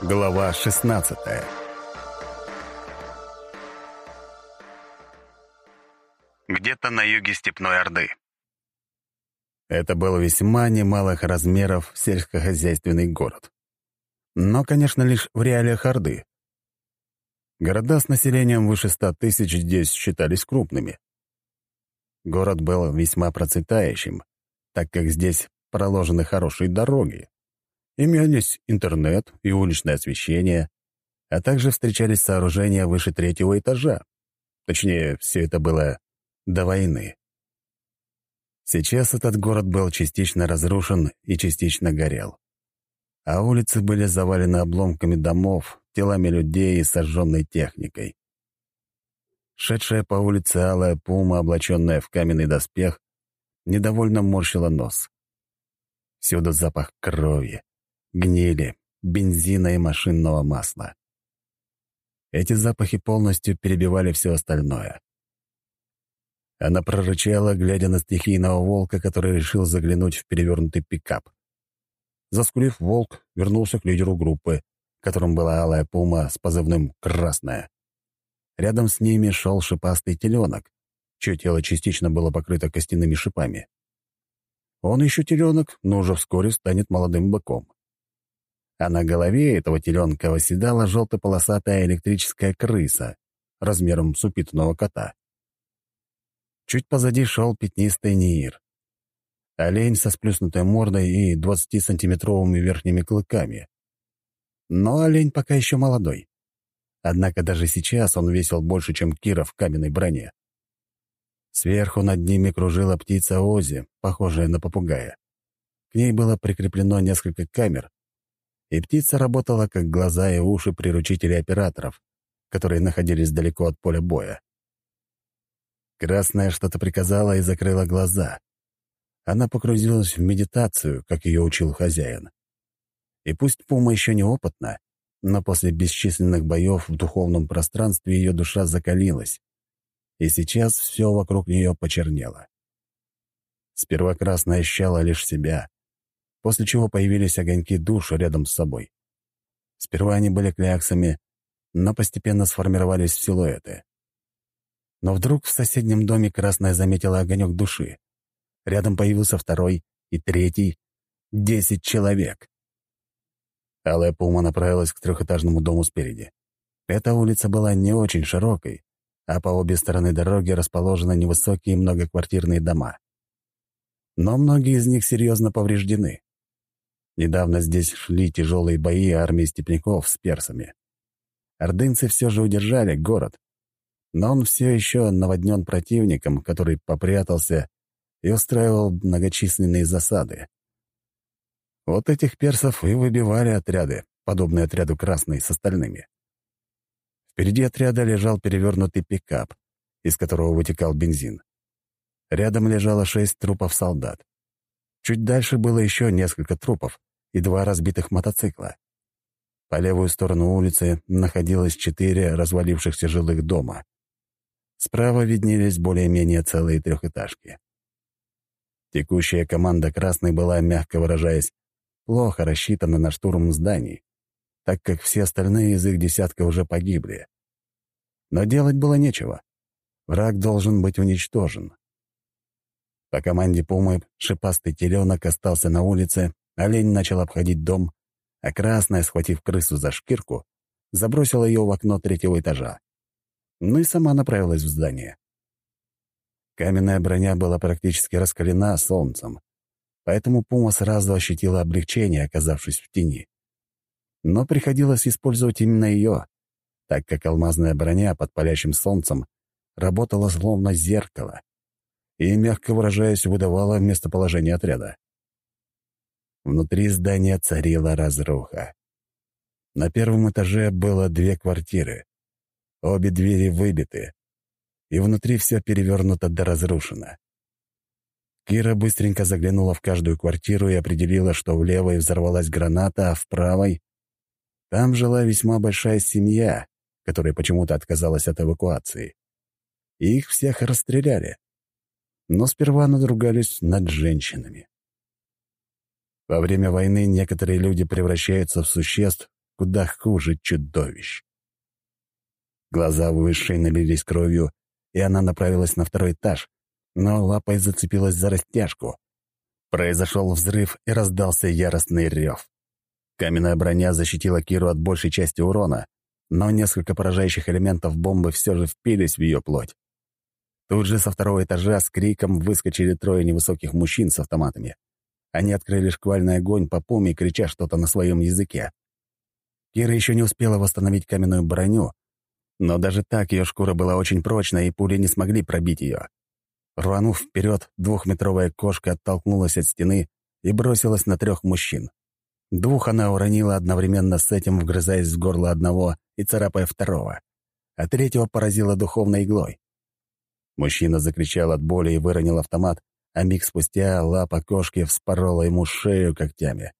Глава 16 Где-то на юге Степной Орды. Это был весьма немалых размеров сельскохозяйственный город. Но, конечно, лишь в реалиях Орды. Города с населением выше ста тысяч здесь считались крупными. Город был весьма процветающим, так как здесь проложены хорошие дороги. Имелись интернет и уличное освещение, а также встречались сооружения выше третьего этажа. Точнее, все это было до войны. Сейчас этот город был частично разрушен и частично горел. А улицы были завалены обломками домов, телами людей и сожженной техникой. Шедшая по улице алая пума, облаченная в каменный доспех, недовольно морщила нос. Всюду запах крови, гнили, бензина и машинного масла. Эти запахи полностью перебивали все остальное. Она прорычала, глядя на стихийного волка, который решил заглянуть в перевернутый пикап. Заскулив, волк вернулся к лидеру группы, которым была алая пума с позывным «Красная». Рядом с ними шел шипастый теленок, чье тело частично было покрыто костяными шипами. Он еще теленок, но уже вскоре станет молодым быком а на голове этого теленка восседала желто-полосатая электрическая крыса размером с упитанного кота. Чуть позади шел пятнистый Ниир. Олень со сплюснутой мордой и 20-сантиметровыми верхними клыками. Но олень пока еще молодой. Однако даже сейчас он весил больше, чем Кира в каменной броне. Сверху над ними кружила птица Ози, похожая на попугая. К ней было прикреплено несколько камер, и птица работала как глаза и уши приручителей операторов, которые находились далеко от поля боя. Красная что-то приказала и закрыла глаза. Она погрузилась в медитацию, как ее учил хозяин. И пусть Пума еще не опытна, но после бесчисленных боев в духовном пространстве ее душа закалилась, и сейчас все вокруг нее почернело. Сперва Красная ощущала лишь себя, после чего появились огоньки душ рядом с собой. Сперва они были кляксами, но постепенно сформировались в силуэты. Но вдруг в соседнем доме Красная заметила огонек души. Рядом появился второй и третий. Десять человек. Алая Пума направилась к трехэтажному дому спереди. Эта улица была не очень широкой, а по обе стороны дороги расположены невысокие многоквартирные дома. Но многие из них серьезно повреждены. Недавно здесь шли тяжелые бои армии степняков с персами. Ордынцы все же удержали город, но он все еще наводнен противником, который попрятался и устраивал многочисленные засады. Вот этих персов и выбивали отряды, подобные отряду Красной с остальными. Впереди отряда лежал перевернутый пикап, из которого вытекал бензин. Рядом лежало шесть трупов солдат. Чуть дальше было еще несколько трупов, и два разбитых мотоцикла. По левую сторону улицы находилось четыре развалившихся жилых дома. Справа виднелись более-менее целые трехэтажки. Текущая команда «Красной» была, мягко выражаясь, плохо рассчитана на штурм зданий, так как все остальные из их десятка уже погибли. Но делать было нечего. Враг должен быть уничтожен. По команде Пумы шипастый теленок остался на улице, Олень начал обходить дом, а красная, схватив крысу за шкирку, забросила ее в окно третьего этажа. Ну и сама направилась в здание. Каменная броня была практически раскалена солнцем, поэтому Пума сразу ощутила облегчение, оказавшись в тени. Но приходилось использовать именно ее, так как алмазная броня под палящим солнцем работала словно зеркало и, мягко выражаясь, выдавала местоположение отряда. Внутри здания царила разруха. На первом этаже было две квартиры. Обе двери выбиты, и внутри все перевернуто до разрушено. Кира быстренько заглянула в каждую квартиру и определила, что в левой взорвалась граната, а в правой... Там жила весьма большая семья, которая почему-то отказалась от эвакуации. И их всех расстреляли. Но сперва надругались над женщинами. Во время войны некоторые люди превращаются в существ, куда хуже чудовищ. Глаза высшей налились кровью, и она направилась на второй этаж, но лапой зацепилась за растяжку. Произошел взрыв и раздался яростный рев. Каменная броня защитила Киру от большей части урона, но несколько поражающих элементов бомбы все же впились в ее плоть. Тут же со второго этажа с криком выскочили трое невысоких мужчин с автоматами. Они открыли шквальный огонь по пуме, крича что-то на своем языке. Кира еще не успела восстановить каменную броню, но даже так ее шкура была очень прочная, и пули не смогли пробить ее. Рванув вперед, двухметровая кошка оттолкнулась от стены и бросилась на трех мужчин. Двух она уронила одновременно с этим, вгрызаясь в горло одного и царапая второго, а третьего поразила духовной иглой. Мужчина закричал от боли и выронил автомат, а миг спустя лапа кошки вспорола ему шею когтями.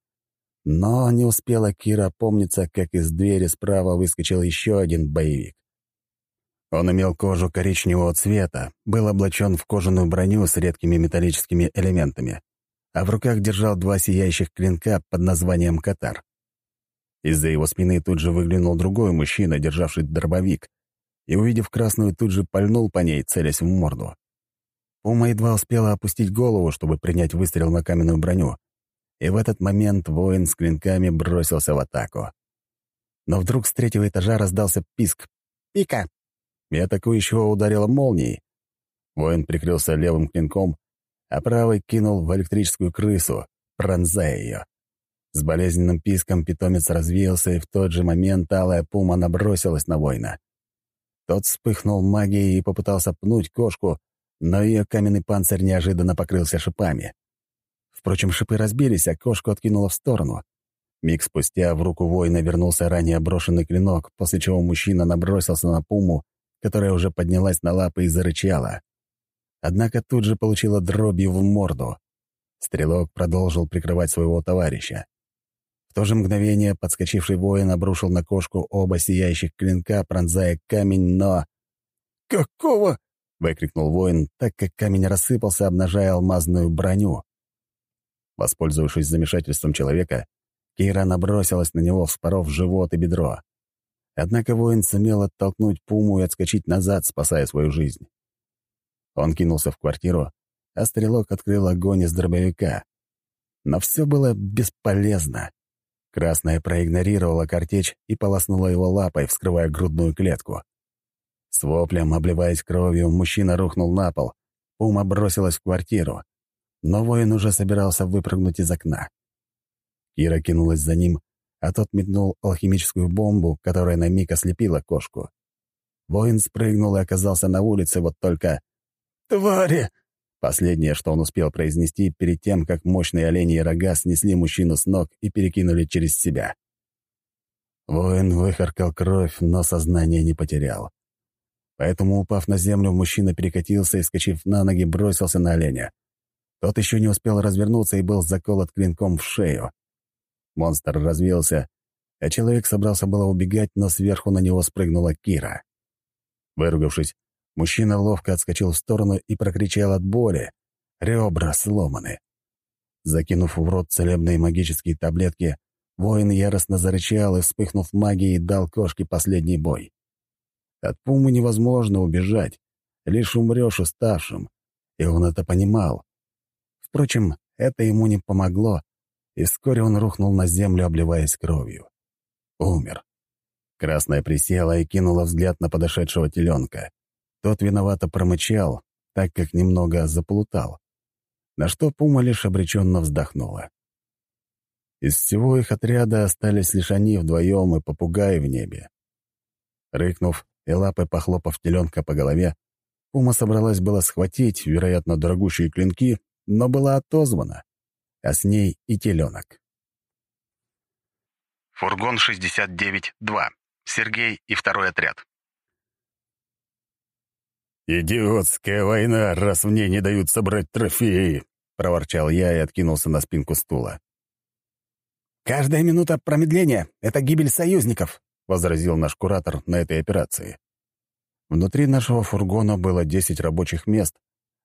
Но не успела Кира помниться, как из двери справа выскочил еще один боевик. Он имел кожу коричневого цвета, был облачен в кожаную броню с редкими металлическими элементами, а в руках держал два сияющих клинка под названием «Катар». Из-за его спины тут же выглянул другой мужчина, державший дробовик, и, увидев красную, тут же пальнул по ней, целясь в морду. Пума едва успела опустить голову, чтобы принять выстрел на каменную броню, и в этот момент воин с клинками бросился в атаку. Но вдруг с третьего этажа раздался писк. «Пика!» и атакующего ударила молнией. Воин прикрылся левым клинком, а правый кинул в электрическую крысу, пронзая ее. С болезненным писком питомец развеялся, и в тот же момент алая пума набросилась на воина. Тот вспыхнул магией и попытался пнуть кошку, но ее каменный панцирь неожиданно покрылся шипами. Впрочем, шипы разбились, а кошку откинуло в сторону. Миг спустя в руку воина вернулся ранее брошенный клинок, после чего мужчина набросился на пуму которая уже поднялась на лапы и зарычала. Однако тут же получила дробью в морду. Стрелок продолжил прикрывать своего товарища. В то же мгновение подскочивший воин обрушил на кошку оба сияющих клинка, пронзая камень, но... «Какого?» — выкрикнул воин, так как камень рассыпался, обнажая алмазную броню. Воспользовавшись замешательством человека, Кейра набросилась на него, вспоров живот и бедро. Однако воин сумел оттолкнуть пуму и отскочить назад, спасая свою жизнь. Он кинулся в квартиру, а стрелок открыл огонь из дробовика. Но все было бесполезно. Красная проигнорировала картечь и полоснула его лапой, вскрывая грудную клетку. С воплем, обливаясь кровью, мужчина рухнул на пол. Пума бросилась в квартиру. Но воин уже собирался выпрыгнуть из окна. Кира кинулась за ним, а тот метнул алхимическую бомбу, которая на миг ослепила кошку. Воин спрыгнул и оказался на улице, вот только... «Твари!» Последнее, что он успел произнести перед тем, как мощные оленьи рога снесли мужчину с ног и перекинули через себя. Воин выхаркал кровь, но сознание не потерял. Поэтому, упав на землю, мужчина перекатился и, скачив на ноги, бросился на оленя. Тот еще не успел развернуться и был заколот клинком в шею. Монстр развеялся, а человек собрался было убегать, но сверху на него спрыгнула Кира. Выругавшись, мужчина ловко отскочил в сторону и прокричал от боли. Ребра сломаны. Закинув в рот целебные магические таблетки, воин яростно зарычал и, вспыхнув магией, дал кошке последний бой. От пумы невозможно убежать, лишь умрешь уставшим, и он это понимал. Впрочем, это ему не помогло, и вскоре он рухнул на землю, обливаясь кровью. Умер. Красная присела и кинула взгляд на подошедшего теленка. Тот виновато промычал, так как немного заплутал. На что Пума лишь обреченно вздохнула. Из всего их отряда остались лишь они вдвоем и попугаи в небе. Рыкнув и лапой похлопав теленка по голове, Пума собралась было схватить, вероятно, дорогущие клинки, но была отозвана а с ней и теленок. Фургон 69-2. Сергей и второй отряд. «Идиотская война, раз мне не дают собрать трофеи!» — проворчал я и откинулся на спинку стула. «Каждая минута промедления — это гибель союзников», — возразил наш куратор на этой операции. Внутри нашего фургона было 10 рабочих мест,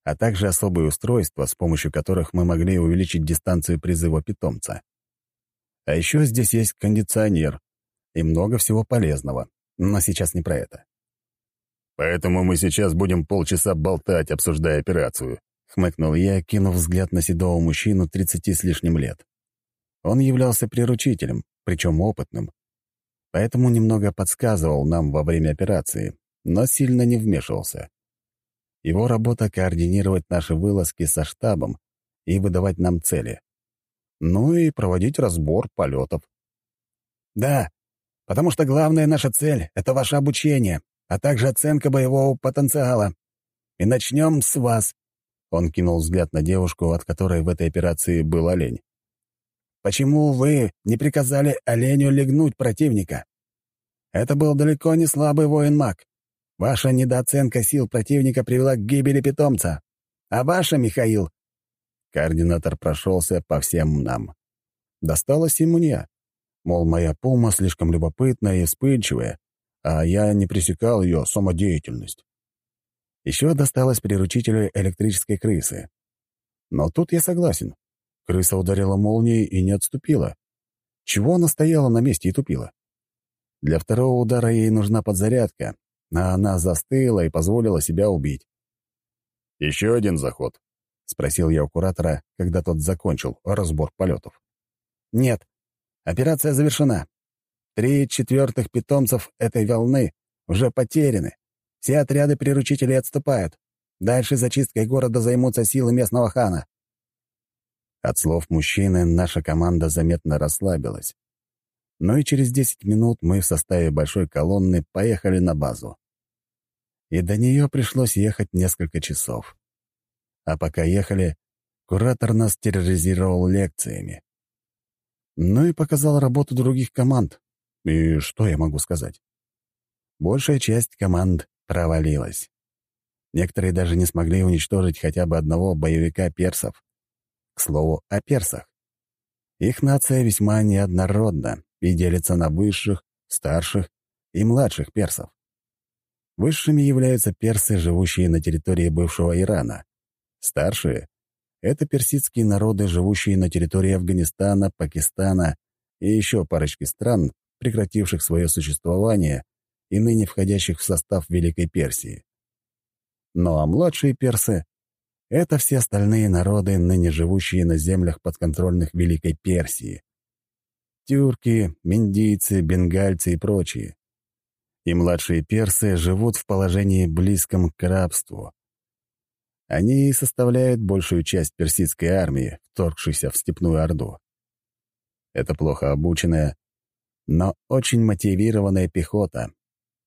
а также особые устройства, с помощью которых мы могли увеличить дистанцию призыва питомца. А еще здесь есть кондиционер, и много всего полезного. Но сейчас не про это. «Поэтому мы сейчас будем полчаса болтать, обсуждая операцию», — хмыкнул я, кинув взгляд на седого мужчину тридцати с лишним лет. Он являлся приручителем, причем опытным, поэтому немного подсказывал нам во время операции, но сильно не вмешивался. Его работа — координировать наши вылазки со штабом и выдавать нам цели. Ну и проводить разбор полетов. «Да, потому что главная наша цель — это ваше обучение, а также оценка боевого потенциала. И начнем с вас». Он кинул взгляд на девушку, от которой в этой операции был олень. «Почему вы не приказали оленю легнуть противника? Это был далеко не слабый воин-маг. Ваша недооценка сил противника привела к гибели питомца. А ваша, Михаил...» Координатор прошелся по всем нам. Досталось и мне. Мол, моя пума слишком любопытная и вспыльчивая, а я не пресекал ее самодеятельность. Еще досталось приручителю электрической крысы. Но тут я согласен. Крыса ударила молнией и не отступила. Чего она стояла на месте и тупила? Для второго удара ей нужна подзарядка, а она застыла и позволила себя убить. «Еще один заход?» — спросил я у куратора, когда тот закончил разбор полетов. «Нет. Операция завершена. Три четвертых питомцев этой волны уже потеряны. Все отряды приручителей отступают. Дальше зачисткой города займутся силы местного хана». От слов мужчины наша команда заметно расслабилась. Но и через десять минут мы в составе большой колонны поехали на базу. И до нее пришлось ехать несколько часов. А пока ехали, куратор нас терроризировал лекциями. Ну и показал работу других команд. И что я могу сказать? Большая часть команд провалилась. Некоторые даже не смогли уничтожить хотя бы одного боевика персов. К слову, о персах. Их нация весьма неоднородна и делится на высших, старших и младших персов. Высшими являются персы, живущие на территории бывшего Ирана. Старшие — это персидские народы, живущие на территории Афганистана, Пакистана и еще парочки стран, прекративших свое существование и ныне входящих в состав Великой Персии. Ну а младшие персы — это все остальные народы, ныне живущие на землях подконтрольных Великой Персии. Тюрки, миндийцы, бенгальцы и прочие. И младшие персы живут в положении близком к рабству. Они составляют большую часть персидской армии, вторгшейся в Степную Орду. Это плохо обученная, но очень мотивированная пехота.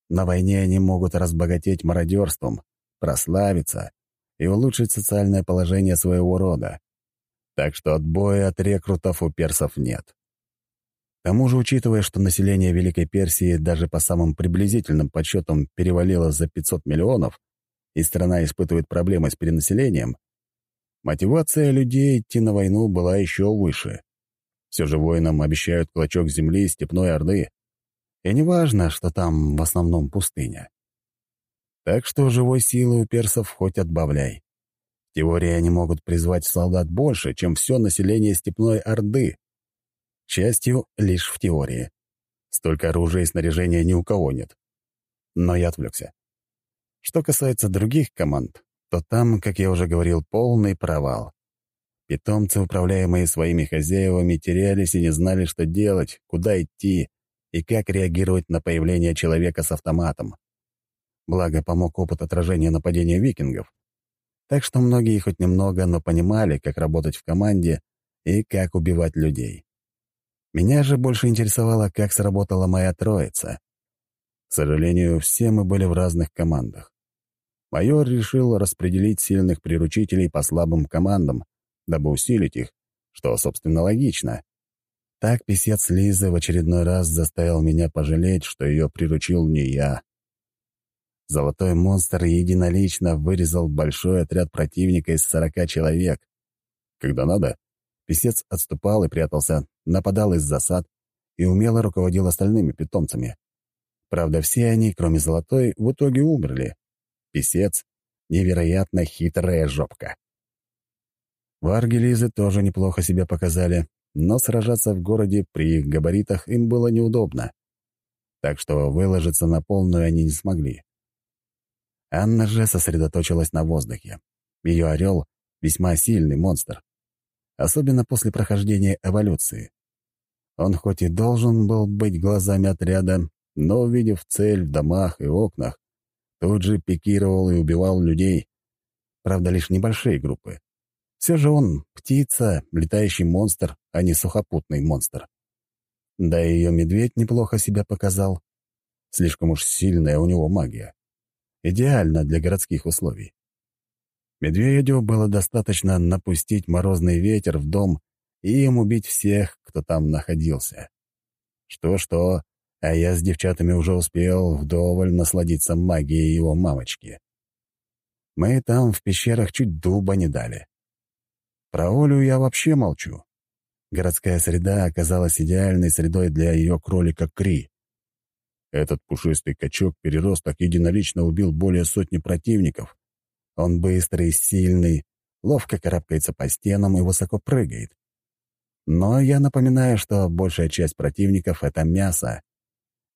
На войне они могут разбогатеть мародерством, прославиться и улучшить социальное положение своего рода. Так что отбоя от рекрутов у персов нет. К тому же, учитывая, что население Великой Персии даже по самым приблизительным подсчетам перевалило за 500 миллионов, и страна испытывает проблемы с перенаселением, мотивация людей идти на войну была еще выше. Все же воинам обещают клочок земли степной Орды. И не важно, что там в основном пустыня. Так что живой силы у персов хоть отбавляй. В теории они могут призвать солдат больше, чем все население степной Орды. К счастью, лишь в теории. Столько оружия и снаряжения ни у кого нет. Но я отвлекся. Что касается других команд, то там, как я уже говорил, полный провал. Питомцы, управляемые своими хозяевами, терялись и не знали, что делать, куда идти и как реагировать на появление человека с автоматом. Благо, помог опыт отражения нападения викингов. Так что многие хоть немного, но понимали, как работать в команде и как убивать людей. Меня же больше интересовало, как сработала моя троица. К сожалению, все мы были в разных командах майор решил распределить сильных приручителей по слабым командам, дабы усилить их, что, собственно, логично. Так писец Лизы в очередной раз заставил меня пожалеть, что ее приручил не я. Золотой монстр единолично вырезал большой отряд противника из сорока человек. Когда надо, писец отступал и прятался, нападал из засад и умело руководил остальными питомцами. Правда, все они, кроме Золотой, в итоге умерли, Песец — невероятно хитрая жопка. Варги Лизы тоже неплохо себя показали, но сражаться в городе при их габаритах им было неудобно. так что выложиться на полную они не смогли. Анна же сосредоточилась на воздухе. Ее орел — весьма сильный монстр, особенно после прохождения эволюции. Он хоть и должен был быть глазами отряда, но, увидев цель в домах и окнах, тут же пикировал и убивал людей, правда, лишь небольшие группы. Все же он — птица, летающий монстр, а не сухопутный монстр. Да и ее медведь неплохо себя показал. Слишком уж сильная у него магия. Идеально для городских условий. Медведю было достаточно напустить морозный ветер в дом и им убить всех, кто там находился. Что-что, а я с девчатами уже успел вдоволь насладиться магией его мамочки. Мы там в пещерах чуть дуба не дали. Про Олю я вообще молчу. Городская среда оказалась идеальной средой для ее кролика Кри. Этот пушистый качок-переросток единолично убил более сотни противников. Он быстрый, сильный, ловко карабкается по стенам и высоко прыгает. Но я напоминаю, что большая часть противников — это мясо.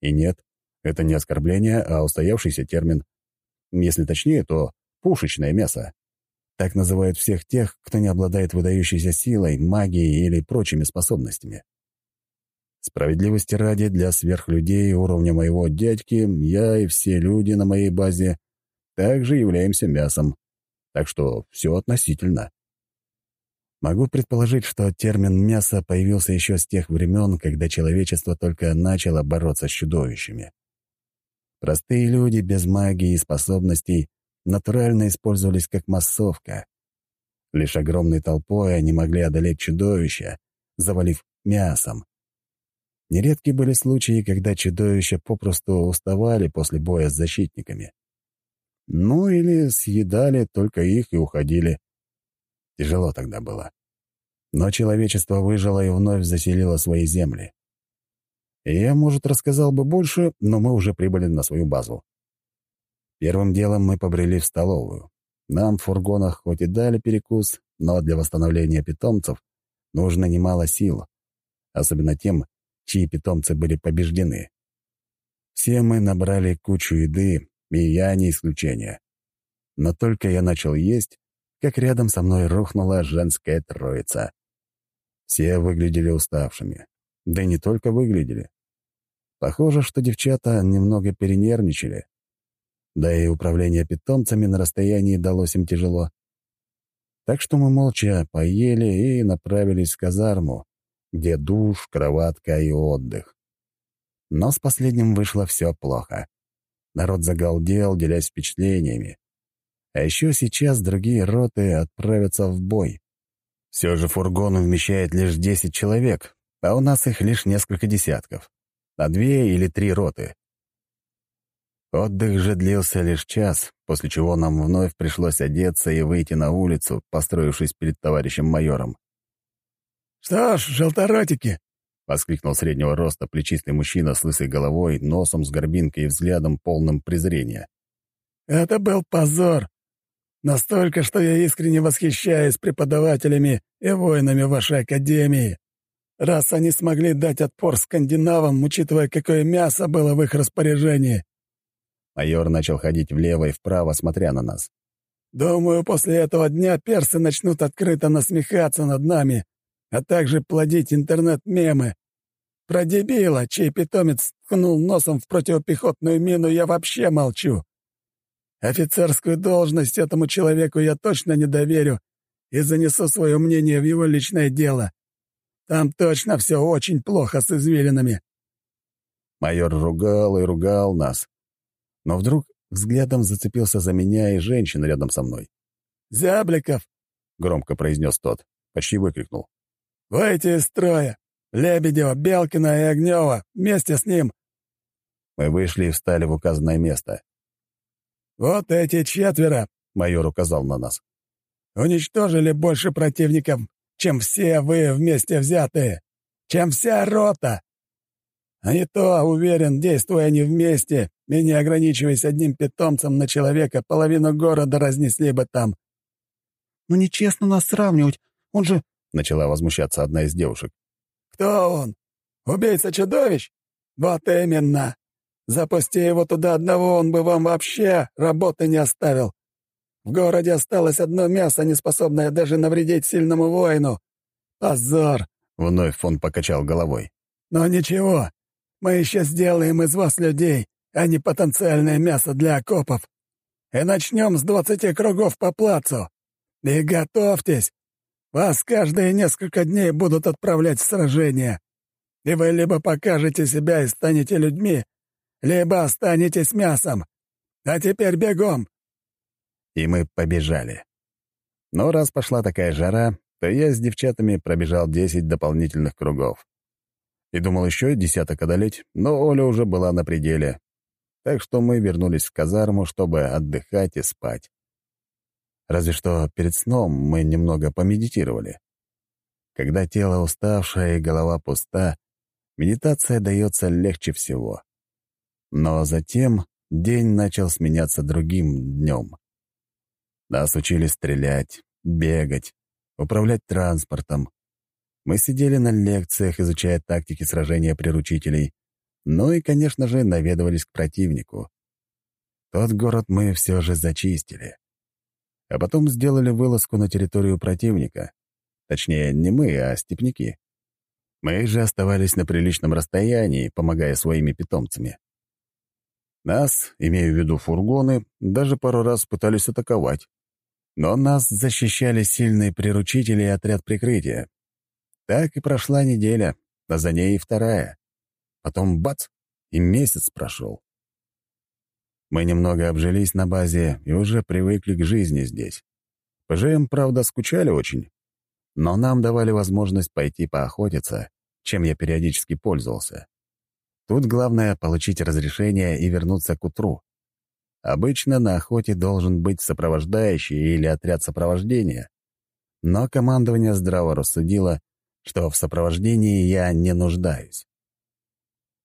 И нет, это не оскорбление, а устоявшийся термин. Если точнее, то пушечное мясо. Так называют всех тех, кто не обладает выдающейся силой, магией или прочими способностями. Справедливости ради, для сверхлюдей уровня моего дядьки я и все люди на моей базе также являемся мясом. Так что все относительно. Могу предположить, что термин «мясо» появился еще с тех времен, когда человечество только начало бороться с чудовищами. Простые люди без магии и способностей натурально использовались как массовка. Лишь огромной толпой они могли одолеть чудовища, завалив мясом. Нередки были случаи, когда чудовища попросту уставали после боя с защитниками. Ну или съедали только их и уходили. Тяжело тогда было. Но человечество выжило и вновь заселило свои земли. Я, может, рассказал бы больше, но мы уже прибыли на свою базу. Первым делом мы побрели в столовую. Нам в фургонах хоть и дали перекус, но для восстановления питомцев нужно немало сил, особенно тем, чьи питомцы были побеждены. Все мы набрали кучу еды, и я не исключение. Но только я начал есть, как рядом со мной рухнула женская троица. Все выглядели уставшими. Да и не только выглядели. Похоже, что девчата немного перенервничали. Да и управление питомцами на расстоянии далось им тяжело. Так что мы молча поели и направились в казарму, где душ, кроватка и отдых. Но с последним вышло все плохо. Народ загалдел, делясь впечатлениями. А еще сейчас другие роты отправятся в бой. Все же фургон вмещает лишь 10 человек, а у нас их лишь несколько десятков. На две или три роты. Отдых же длился лишь час, после чего нам вновь пришлось одеться и выйти на улицу, построившись перед товарищем майором. «Что ж, желторотики!» — воскликнул среднего роста плечистый мужчина с лысой головой, носом с горбинкой и взглядом полным презрения. «Это был позор! Настолько, что я искренне восхищаюсь преподавателями и воинами вашей академии. Раз они смогли дать отпор скандинавам, учитывая, какое мясо было в их распоряжении, Майор начал ходить влево и вправо, смотря на нас. «Думаю, после этого дня персы начнут открыто насмехаться над нами, а также плодить интернет-мемы. Про дебила, чей питомец ткнул носом в противопехотную мину, я вообще молчу. Офицерскую должность этому человеку я точно не доверю и занесу свое мнение в его личное дело. Там точно все очень плохо с извилинами». Майор ругал и ругал нас, но вдруг взглядом зацепился за меня и женщину рядом со мной. «Зябликов!» — громко произнес тот, почти выкрикнул. «Выйти из строя! Лебедева, Белкина и Огнева вместе с ним!» Мы вышли и встали в указанное место. «Вот эти четверо!» — майор указал на нас. «Уничтожили больше противников, чем все вы вместе взятые, чем вся рота!» А не то, уверен, действуя они вместе и не ограничиваясь одним питомцем на человека, половину города разнесли бы там. «Ну нечестно нас сравнивать, он же...» — начала возмущаться одна из девушек. «Кто он? Убийца чудовищ? Вот именно! Запусти его туда одного, он бы вам вообще работы не оставил. В городе осталось одно мясо, не способное даже навредить сильному воину. Позор!» — вновь он покачал головой. «Но ничего, мы еще сделаем из вас людей, а не потенциальное мясо для окопов. И начнем с двадцати кругов по плацу. И готовьтесь, вас каждые несколько дней будут отправлять в сражения. И вы либо покажете себя и станете людьми, либо останетесь мясом. А теперь бегом!» И мы побежали. Но раз пошла такая жара, то я с девчатами пробежал десять дополнительных кругов. И думал еще десяток одолеть, но Оля уже была на пределе. Так что мы вернулись в казарму, чтобы отдыхать и спать. Разве что перед сном мы немного помедитировали. Когда тело уставшее и голова пуста, медитация дается легче всего. Но затем день начал сменяться другим днем. Нас учили стрелять, бегать, управлять транспортом. Мы сидели на лекциях, изучая тактики сражения приручителей, ну и, конечно же, наведывались к противнику. Тот город мы все же зачистили а потом сделали вылазку на территорию противника. Точнее, не мы, а степняки. Мы же оставались на приличном расстоянии, помогая своими питомцами. Нас, имею в виду фургоны, даже пару раз пытались атаковать. Но нас защищали сильные приручители и отряд прикрытия. Так и прошла неделя, а за ней и вторая. Потом бац, и месяц прошел. Мы немного обжились на базе и уже привыкли к жизни здесь. ПЖМ, правда, скучали очень, но нам давали возможность пойти поохотиться, чем я периодически пользовался. Тут главное — получить разрешение и вернуться к утру. Обычно на охоте должен быть сопровождающий или отряд сопровождения, но командование здраво рассудило, что в сопровождении я не нуждаюсь.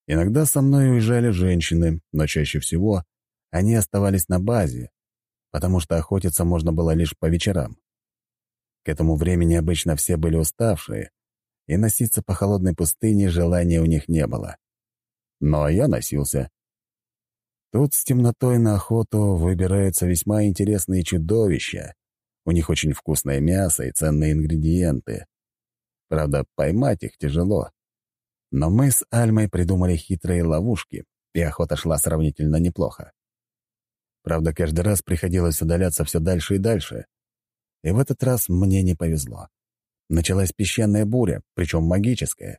Иногда со мной уезжали женщины, но чаще всего они оставались на базе, потому что охотиться можно было лишь по вечерам. К этому времени обычно все были уставшие, и носиться по холодной пустыне желания у них не было. Но я носился. Тут с темнотой на охоту выбираются весьма интересные чудовища. У них очень вкусное мясо и ценные ингредиенты. Правда, поймать их тяжело. Но мы с Альмой придумали хитрые ловушки, и охота шла сравнительно неплохо. Правда, каждый раз приходилось удаляться все дальше и дальше. И в этот раз мне не повезло. Началась песчаная буря, причем магическая.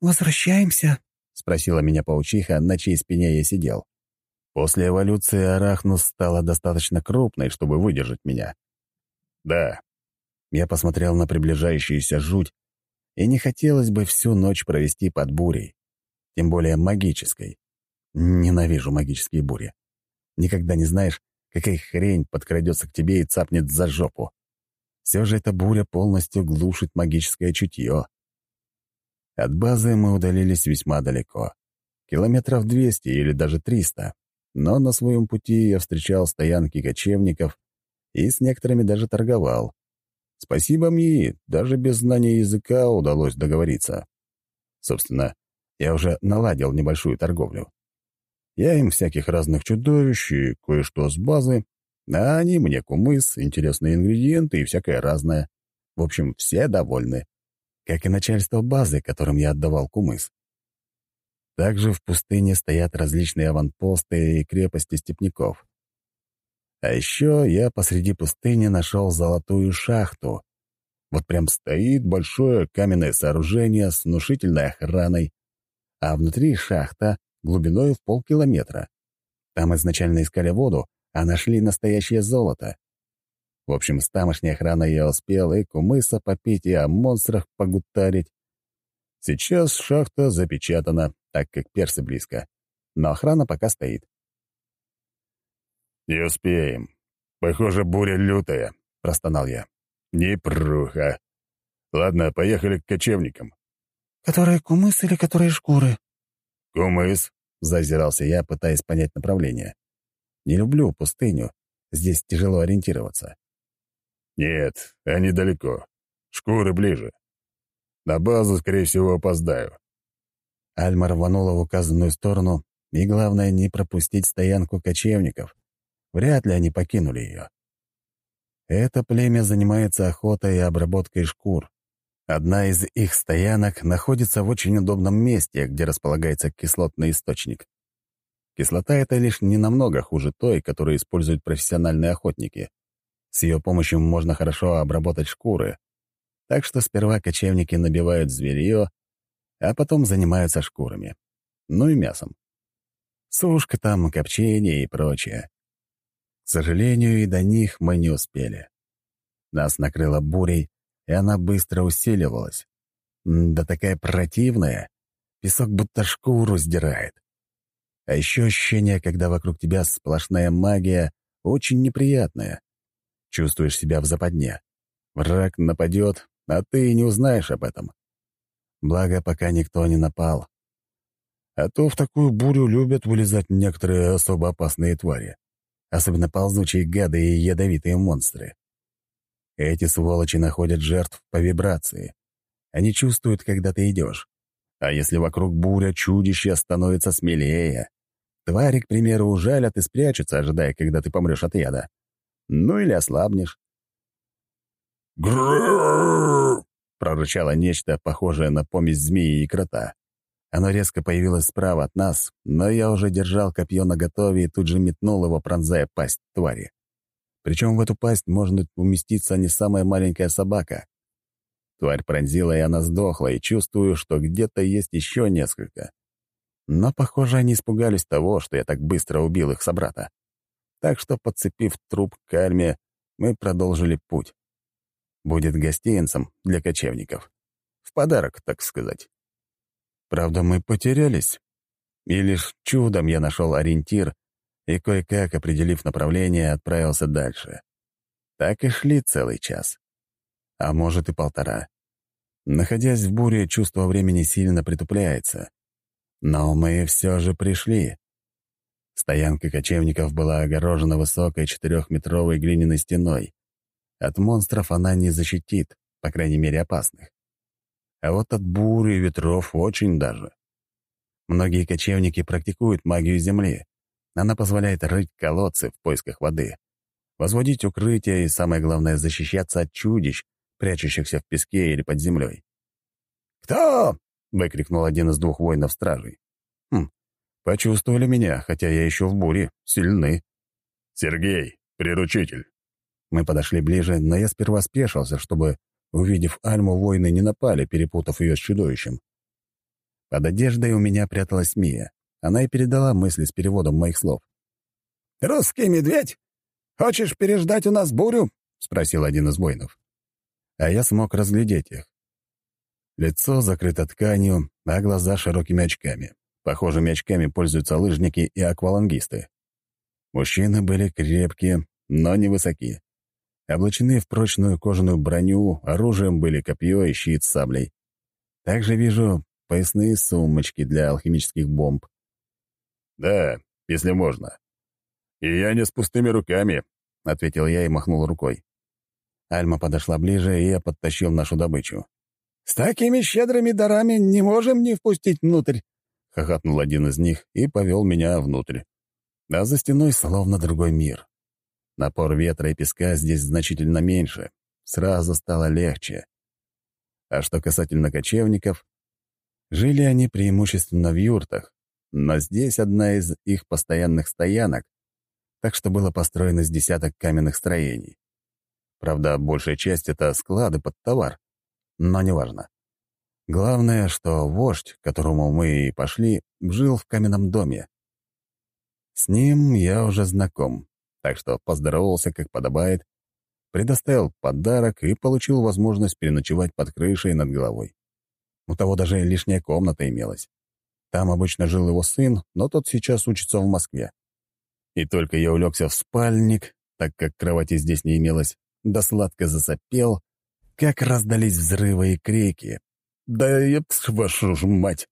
«Возвращаемся?» — спросила меня паучиха, на чьей спине я сидел. После эволюции Арахнус стала достаточно крупной, чтобы выдержать меня. «Да». Я посмотрел на приближающуюся жуть, и не хотелось бы всю ночь провести под бурей, тем более магической. Ненавижу магические бури. Никогда не знаешь, какая хрень подкрадется к тебе и цапнет за жопу. Все же эта буря полностью глушит магическое чутье. От базы мы удалились весьма далеко. Километров 200 или даже 300. Но на своем пути я встречал стоянки кочевников и с некоторыми даже торговал. Спасибо мне, даже без знания языка удалось договориться. Собственно, я уже наладил небольшую торговлю. Я им всяких разных чудовищ и кое-что с базы, а они мне кумыс, интересные ингредиенты и всякое разное. В общем, все довольны. Как и начальство базы, которым я отдавал кумыс. Также в пустыне стоят различные аванпосты и крепости степняков. А еще я посреди пустыни нашел золотую шахту. Вот прям стоит большое каменное сооружение с внушительной охраной, а внутри шахта глубиной в полкилометра. Там изначально искали воду, а нашли настоящее золото. В общем, с тамошней охраной я успел и кумыса попить, и о монстрах погутарить. Сейчас шахта запечатана, так как персы близко, но охрана пока стоит. «Не успеем. Похоже, буря лютая», — простонал я. «Непруха. Ладно, поехали к кочевникам». «Которые кумыс или которые шкуры?» «Кумыс», — зазирался я, пытаясь понять направление. «Не люблю пустыню. Здесь тяжело ориентироваться». «Нет, они далеко. Шкуры ближе. На базу, скорее всего, опоздаю». Альма рванула в указанную сторону, И главное, не пропустить стоянку кочевников. Вряд ли они покинули ее. Это племя занимается охотой и обработкой шкур. Одна из их стоянок находится в очень удобном месте, где располагается кислотный источник. Кислота — это лишь не намного хуже той, которую используют профессиональные охотники. С ее помощью можно хорошо обработать шкуры. Так что сперва кочевники набивают зверье, а потом занимаются шкурами. Ну и мясом. Сушка там, копчение и прочее. К сожалению, и до них мы не успели. Нас накрыла бурей, и она быстро усиливалась. Да такая противная. Песок будто шкуру сдирает. А еще ощущение, когда вокруг тебя сплошная магия, очень неприятное. Чувствуешь себя в западне. Враг нападет, а ты не узнаешь об этом. Благо, пока никто не напал. А то в такую бурю любят вылезать некоторые особо опасные твари. Особенно ползучие гады и ядовитые монстры. Эти сволочи находят жертв по вибрации. Они чувствуют, когда ты идешь. А если вокруг буря, чудище становится смелее. Твари, к примеру, ужалят и спрячутся, ожидая, когда ты помрешь от яда. Ну или ослабнешь. Грррррр! прорычало нечто, похожее на помесь змеи и крота. Оно резко появилось справа от нас, но я уже держал копье наготове и тут же метнул его, пронзая пасть твари. Причем в эту пасть может уместиться не самая маленькая собака. Тварь пронзила, и она сдохла, и чувствую, что где-то есть еще несколько. Но, похоже, они испугались того, что я так быстро убил их собрата. Так что, подцепив труп к кальме, мы продолжили путь. Будет гостинцем для кочевников. В подарок, так сказать. Правда, мы потерялись. И лишь чудом я нашел ориентир и, кое-как определив направление, отправился дальше. Так и шли целый час. А может и полтора. Находясь в буре, чувство времени сильно притупляется. Но мы все же пришли. Стоянка кочевников была огорожена высокой четырехметровой глиняной стеной. От монстров она не защитит, по крайней мере, опасных. А вот от бури и ветров очень даже. Многие кочевники практикуют магию земли. Она позволяет рыть колодцы в поисках воды, возводить укрытия и, самое главное, защищаться от чудищ, прячущихся в песке или под землей. «Кто?» — выкрикнул один из двух воинов-стражей. «Хм, почувствовали меня, хотя я еще в буре, сильны». «Сергей, приручитель». Мы подошли ближе, но я сперва спешился, чтобы, увидев Альму, воины не напали, перепутав ее с чудовищем. Под одеждой у меня пряталась Мия. Она и передала мысли с переводом моих слов. «Русский медведь? Хочешь переждать у нас бурю?» — спросил один из воинов. А я смог разглядеть их. Лицо закрыто тканью, а глаза широкими очками. Похожими очками пользуются лыжники и аквалангисты. Мужчины были крепкие, но невысоки. Облачены в прочную кожаную броню, оружием были копье и щит с саблей. Также вижу поясные сумочки для алхимических бомб. «Да, если можно. И я не с пустыми руками», — ответил я и махнул рукой. Альма подошла ближе, и я подтащил нашу добычу. «С такими щедрыми дарами не можем не впустить внутрь», — хохотнул один из них и повел меня внутрь. А за стеной словно другой мир. Напор ветра и песка здесь значительно меньше. Сразу стало легче. А что касательно кочевников, жили они преимущественно в юртах, но здесь одна из их постоянных стоянок, так что было построено с десяток каменных строений. Правда, большая часть — это склады под товар но неважно. Главное, что вождь, к которому мы и пошли, жил в каменном доме. С ним я уже знаком, так что поздоровался, как подобает, предоставил подарок и получил возможность переночевать под крышей над головой. У того даже лишняя комната имелась. Там обычно жил его сын, но тот сейчас учится в Москве. И только я улегся в спальник, так как кровати здесь не имелось, да сладко засопел, как раздались взрывы и крики. «Да еб вашу ж мать!»